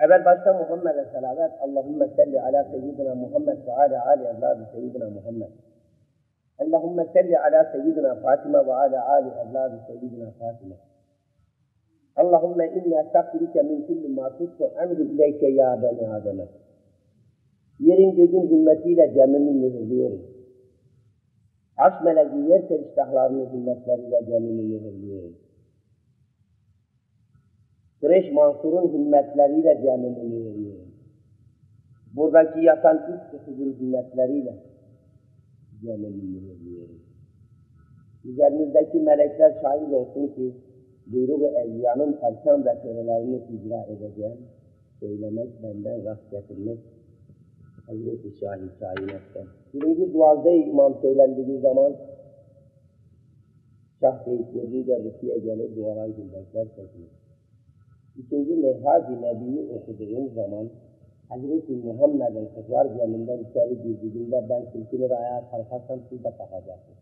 Evvel başta Muhammed'e selavet. Allahümme salli ala seyyidina Muhammed ve ala ali evladı seyyidina Muhammed. Allahümme salli ala seyyidina Fatıma ve ala ali evladı seyyidina Fatıma. Allahümme inni estağfirüke min kulli ma tuttu emri ileyke ya beni Adem'e. Yerin göğün hümmetiyle cemimi mühürlüyorum. Aş meleği yer seriştahlarının himmetleriyle cemimi mühürlüyorum. Kureyş Mansur'un himmetleriyle mühürlüyorum. Buradaki yatan üç kısımın himmetleriyle mühürlüyorum. Üzerinizdeki melekler şahit olsun ki buyruğu evliyanın erkan ve törelerini icra edeceğim. Söylemek benden rast getirmek Hazreti Şahi kainatten. Birinci dualde imam söylendiği zaman Şah beytleriyle rükiye gelir dualar güldekler çekilir. İkinci Mehrac-ı Nebi'yi okuduğum zaman Hazreti Muhammed'in kızlar ceminden içeri girdiğinde ben silkinir ayağa kalkarsam siz de kalkacaksınız.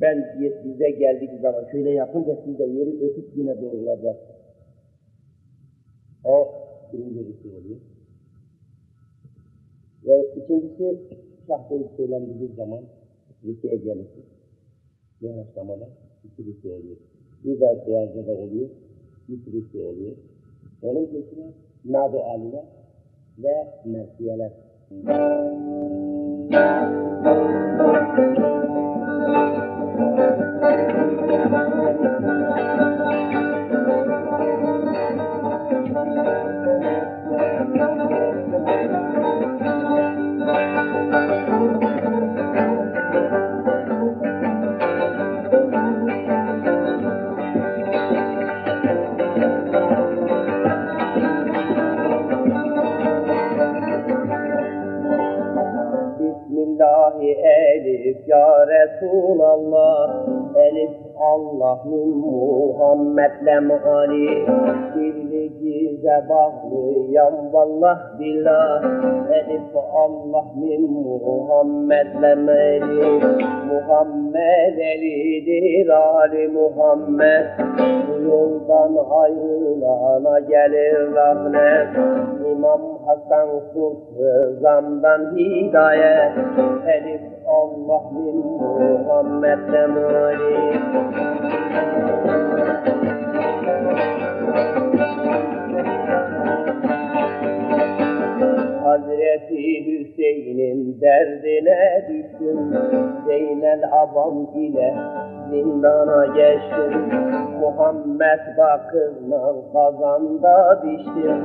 Ben bize geldiği zaman şöyle yapınca siz de yeri öpüp yine doğrulacaksınız. O birinci rükiye oluyor. Ve ikincisi şahsiyet söylendiği zaman rüküye gelirsin. Yanaşlamada iki rükü oluyor. Bir de da oluyor. Rükü oluyor. Onun peşine aliler ve mersiyeler. Elif ya Resulallah Elif Allah min Muhammedle mali Birliğize bağlıyam vallah billah. Elif Allah min Muhammedle mali Muhammed elidir Ali Muhammed. Bu yoldan ayrılana gelir rahmet. İmam Hasan Sulh Rızam'dan hidayet. Elif Allah min Muhammed'le mali Hazreti Hüseyin'in derdine düştüm Zeynel Abam ile zindana geçtim. Muhammed bakırla kazanda düştüm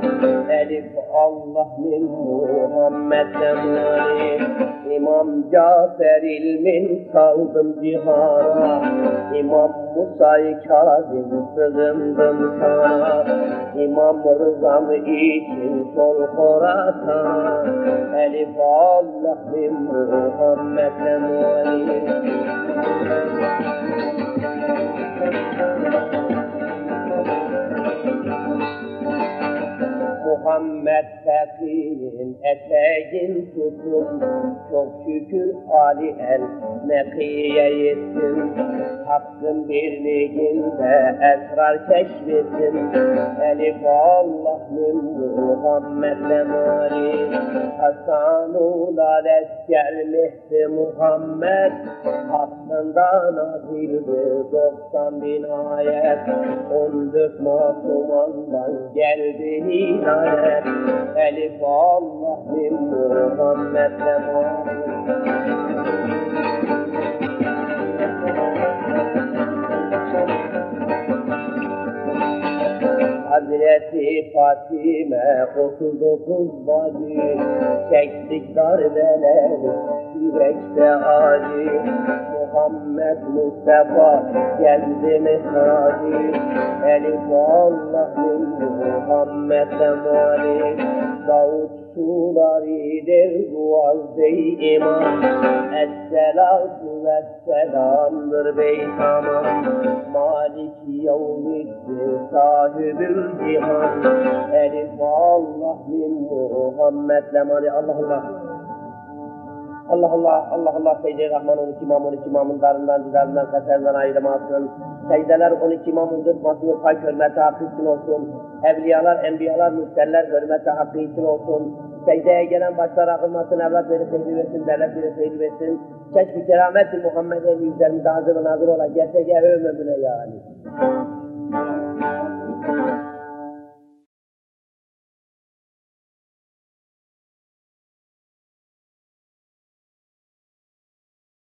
Elif Allah min Muhammed'le mali İmam Cafer ilmin saldım cihana. İmam Musa'yı Kazım sığındım sana. İmam Rızam için sol Horasan Elif Allah min Muhammed'le mali Muhammed Fakir'in eteğin tutun. Çok şükür Ali el Mekiye yetsin Hakkın birliğinde esrar keşfetsin Elif Allah min Muhammed'le mali. Hasan-ul Alesker Mehdi Muhammed. Aslında nazildi 90 bin ayet 14 masumandan geldi hidayet. Elif Allah min Muhammed'le mali Hazreti Fatime 39 bacı Çektik darbeleri yürekte acı Muhammed Mustafa geldi mihracı Elif Allah min Muhammed'le mali Davut suraridir duaz-ı imam. Esselatu vesselamdır bey tamam. Maliki yevmiddin sahibül cihan Elif Allah min Muhammed'le mali Allah Allah Allah Allah Allah Allah Seyyid-i Rahman 12 imam 12 imamın darından, cidarından, kaserinden ayırmasın. Secdeler 12 imamındır, masum pay hürmeti hakkı için olsun. Evliyalar, enbiyalar, mürseller hürmeti hakkı için olsun. Secdeye gelen başlar akılmasın, evlat verip seyri versin, devlet verip seyri versin. Keşfi keramet-i Muhammed'in üzerinde hazır ve nazır olan gerçek ev ömrüne yani.